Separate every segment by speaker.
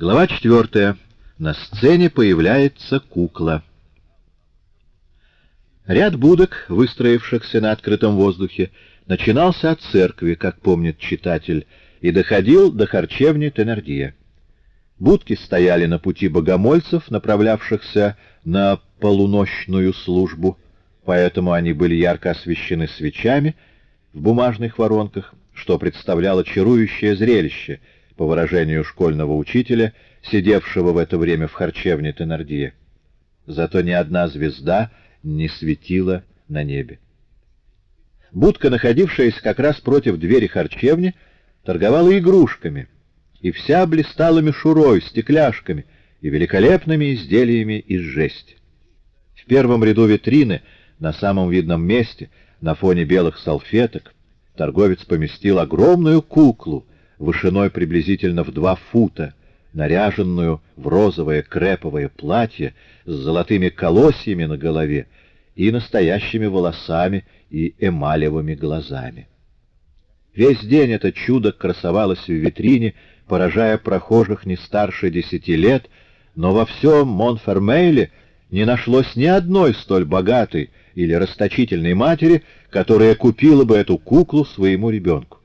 Speaker 1: Глава четвертая. На сцене появляется кукла. Ряд будок, выстроившихся на открытом воздухе, начинался от церкви, как помнит читатель, и доходил до харчевни Тенардия. Будки стояли на пути богомольцев, направлявшихся на полуночную службу, поэтому они были ярко освещены свечами в бумажных воронках, что представляло чарующее зрелище, по выражению школьного учителя, сидевшего в это время в харчевне Тенардия. Зато ни одна звезда не светила на небе. Будка, находившаяся как раз против двери харчевни, торговала игрушками — и вся блистала мишурой, стекляшками и великолепными изделиями из жести. В первом ряду витрины, на самом видном месте, на фоне белых салфеток, торговец поместил огромную куклу, вышиной приблизительно в два фута, наряженную в розовое креповое платье с золотыми колосьями на голове и настоящими волосами и эмалевыми глазами. Весь день это чудо красовалось в витрине, поражая прохожих не старше десяти лет, но во всем Монфермейле не нашлось ни одной столь богатой или расточительной матери, которая купила бы эту куклу своему ребенку.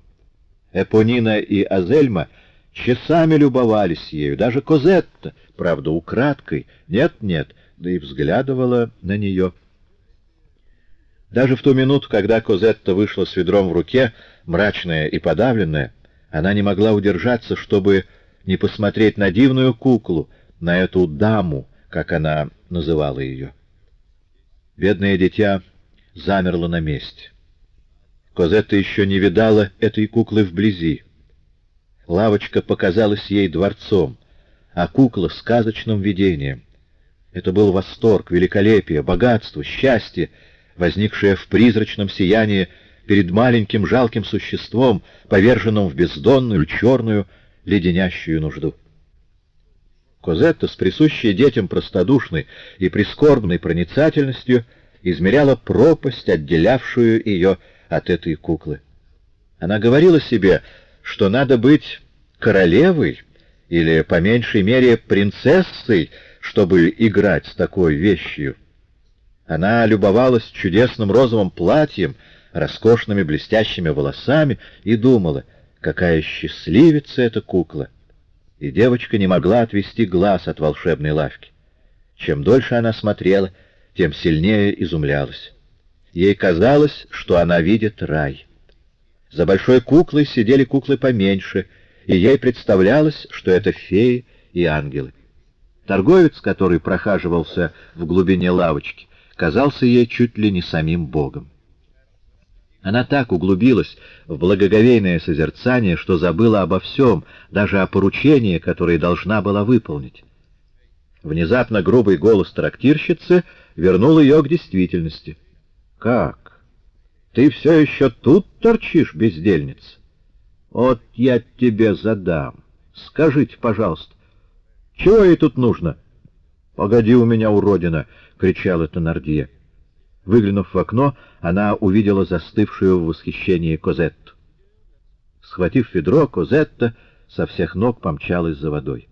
Speaker 1: Эпонина и Азельма часами любовались ею, даже Козетта, правда, украдкой, нет-нет, да и взглядывала на нее. Даже в ту минуту, когда Козетта вышла с ведром в руке, мрачная и подавленная, она не могла удержаться, чтобы не посмотреть на дивную куклу, на эту даму, как она называла ее. Бедное дитя замерло на месте. Козетта еще не видала этой куклы вблизи. Лавочка показалась ей дворцом, а кукла — сказочным видением. Это был восторг, великолепие, богатство, счастье, возникшее в призрачном сиянии перед маленьким жалким существом, поверженным в бездонную, черную, леденящую нужду. Козетта с присущей детям простодушной и прискорбной проницательностью измеряла пропасть, отделявшую ее от этой куклы. Она говорила себе, что надо быть королевой или, по меньшей мере, принцессой, чтобы играть с такой вещью. Она любовалась чудесным розовым платьем, роскошными блестящими волосами и думала, какая счастливица эта кукла. И девочка не могла отвести глаз от волшебной лавки. Чем дольше она смотрела, тем сильнее изумлялась. Ей казалось, что она видит рай. За большой куклой сидели куклы поменьше, и ей представлялось, что это феи и ангелы. Торговец, который прохаживался в глубине лавочки, казался ей чуть ли не самим Богом. Она так углубилась в благоговейное созерцание, что забыла обо всем, даже о поручении, которое должна была выполнить. Внезапно грубый голос трактирщицы вернул ее к действительности. «Как? Ты все еще тут торчишь, бездельница? Вот я тебе задам. Скажите, пожалуйста, чего ей тут нужно?» «Погоди у меня, уродина!» — кричала Тонардия. Выглянув в окно, она увидела застывшую в восхищении Козетту. Схватив ведро, Козетта со всех ног помчалась за водой.